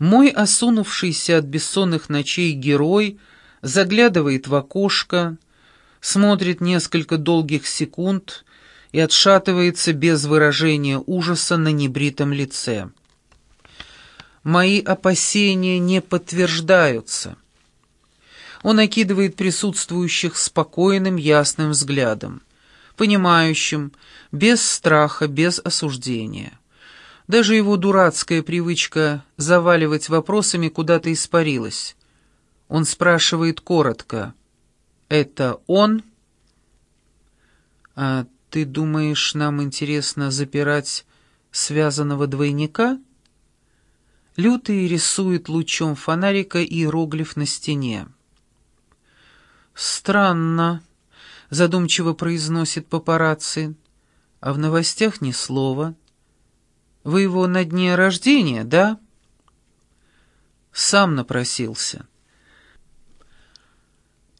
Мой осунувшийся от бессонных ночей герой заглядывает в окошко, смотрит несколько долгих секунд и отшатывается без выражения ужаса на небритом лице. Мои опасения не подтверждаются. Он окидывает присутствующих спокойным, ясным взглядом, понимающим, без страха, без осуждения. Даже его дурацкая привычка заваливать вопросами куда-то испарилась. Он спрашивает коротко. «Это он?» «А ты думаешь, нам интересно запирать связанного двойника?» Лютый рисует лучом фонарика иероглиф на стене. «Странно», — задумчиво произносит папарацци, — «а в новостях ни слова». Вы его на дне рождения, да? Сам напросился.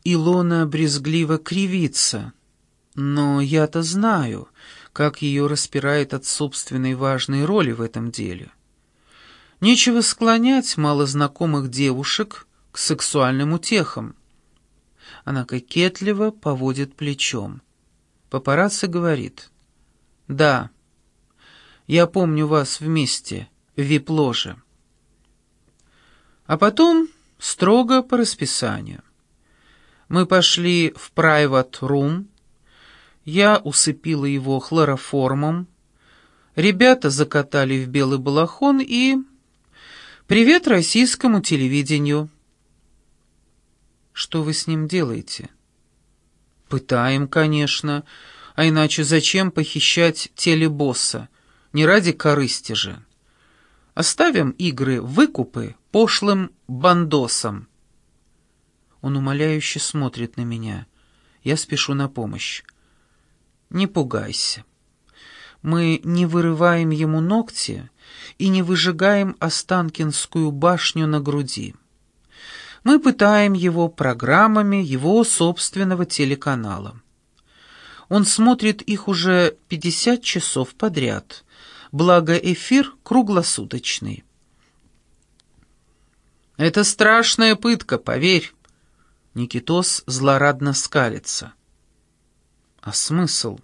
Илона брезгливо кривится. Но я-то знаю, как ее распирает от собственной важной роли в этом деле. Нечего склонять малознакомых девушек к сексуальным утехам. Она кокетливо поводит плечом. Папарацци говорит. «Да, я помню вас вместе в вип-ложе. А потом строго по расписанию. Мы пошли в private room, я усыпила его хлороформом, ребята закатали в белый балахон и... Привет российскому телевидению. Что вы с ним делаете? Пытаем, конечно, а иначе зачем похищать телебосса? Не ради корысти же. Оставим игры выкупы пошлым бандосам. Он умоляюще смотрит на меня. Я спешу на помощь. Не пугайся. Мы не вырываем ему ногти и не выжигаем Останкинскую башню на груди. Мы пытаем его программами его собственного телеканала. Он смотрит их уже 50 часов подряд, благо эфир круглосуточный. «Это страшная пытка, поверь!» Никитос злорадно скалится. «А смысл?»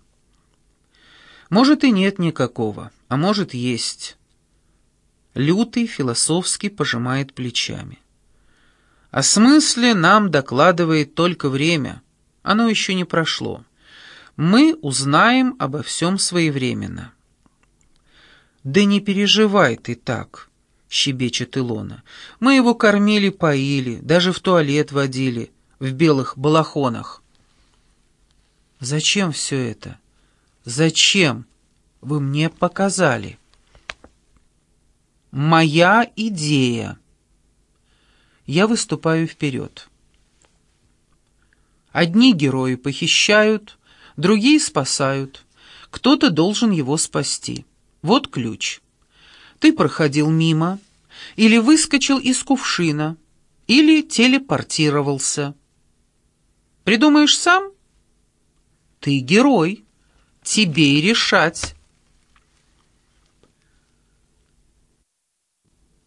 «Может, и нет никакого, а может, есть». Лютый философски пожимает плечами. О смысле нам докладывает только время. Оно еще не прошло. Мы узнаем обо всем своевременно. «Да не переживай ты так», — щебечет Илона. «Мы его кормили, поили, даже в туалет водили, в белых балахонах». «Зачем все это? Зачем вы мне показали?» «Моя идея». Я выступаю вперед. Одни герои похищают, другие спасают. Кто-то должен его спасти. Вот ключ. Ты проходил мимо, или выскочил из кувшина, или телепортировался. Придумаешь сам? Ты герой. Тебе и решать.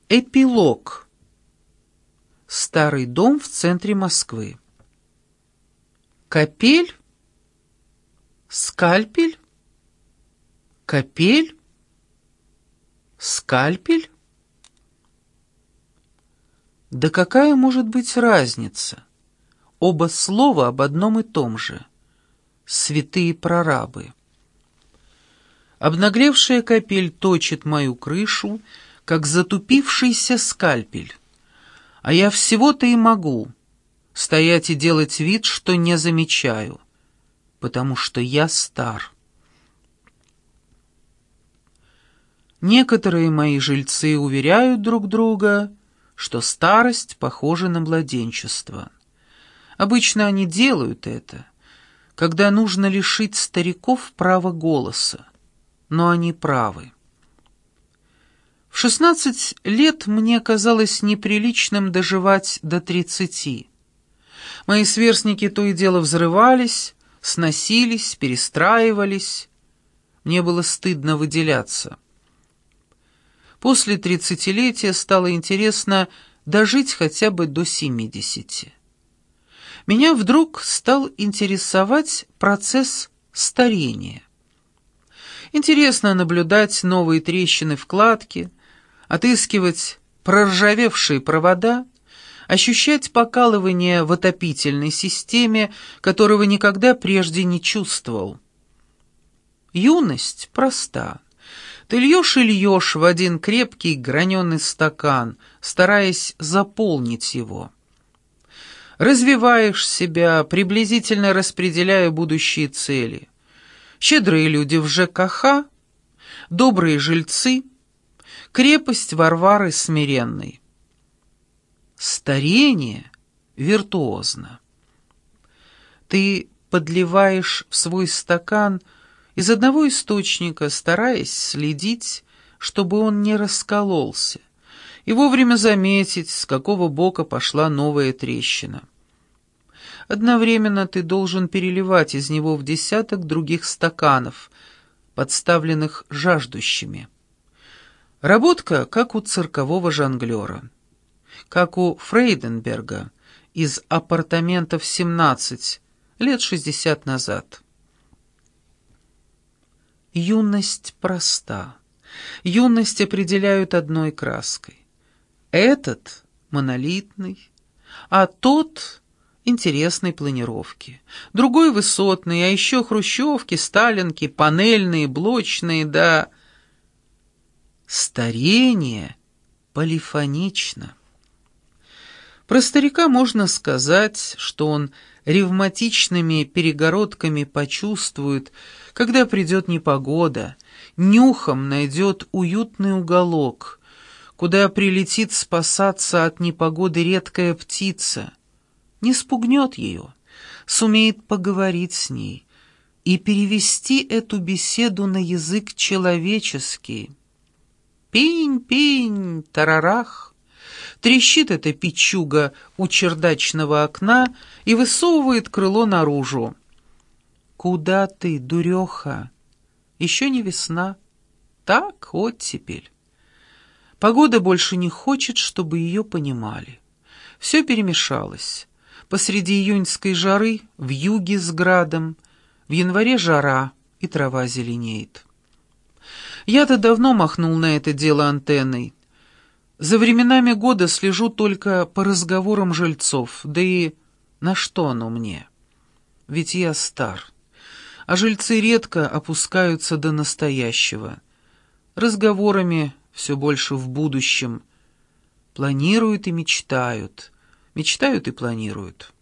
Эпилог. Старый дом в центре Москвы. Капель? Скальпель? Капель? Скальпель? Да какая может быть разница? Оба слова об одном и том же. Святые прорабы. Обнаглевшая капель точит мою крышу, как затупившийся скальпель. А я всего-то и могу стоять и делать вид, что не замечаю, потому что я стар. Некоторые мои жильцы уверяют друг друга, что старость похожа на младенчество. Обычно они делают это, когда нужно лишить стариков права голоса, но они правы. В шестнадцать лет мне казалось неприличным доживать до тридцати. Мои сверстники то и дело взрывались, сносились, перестраивались. Мне было стыдно выделяться. После тридцатилетия стало интересно дожить хотя бы до семидесяти. Меня вдруг стал интересовать процесс старения. Интересно наблюдать новые трещины в кладке, отыскивать проржавевшие провода, ощущать покалывание в отопительной системе, которого никогда прежде не чувствовал. Юность проста. Ты льешь и льешь в один крепкий граненый стакан, стараясь заполнить его. Развиваешь себя, приблизительно распределяя будущие цели. Щедрые люди в ЖКХ, добрые жильцы, крепость Варвары Смиренной. Старение виртуозно. Ты подливаешь в свой стакан из одного источника, стараясь следить, чтобы он не раскололся, и вовремя заметить, с какого бока пошла новая трещина. Одновременно ты должен переливать из него в десяток других стаканов, подставленных жаждущими. Работка, как у циркового жонглера как у Фрейденберга из апартаментов 17 лет 60 назад. Юность проста. Юность определяют одной краской. Этот монолитный, а тот интересной планировки. Другой высотный, а еще хрущевки, сталинки, панельные, блочные, да... Старение полифонично. Про старика можно сказать, что он ревматичными перегородками почувствует, когда придет непогода, нюхом найдет уютный уголок, куда прилетит спасаться от непогоды редкая птица, не спугнет ее, сумеет поговорить с ней и перевести эту беседу на язык человеческий. Пинь-пинь, тарарах. Трещит эта печуга у чердачного окна и высовывает крыло наружу. «Куда ты, дуреха? Еще не весна. Так, оттепель». Погода больше не хочет, чтобы ее понимали. Все перемешалось. Посреди июньской жары, в юге с градом, в январе жара, и трава зеленеет. Я-то давно махнул на это дело антенной. За временами года слежу только по разговорам жильцов, да и на что оно мне? Ведь я стар, а жильцы редко опускаются до настоящего. Разговорами все больше в будущем. Планируют и мечтают, мечтают и планируют.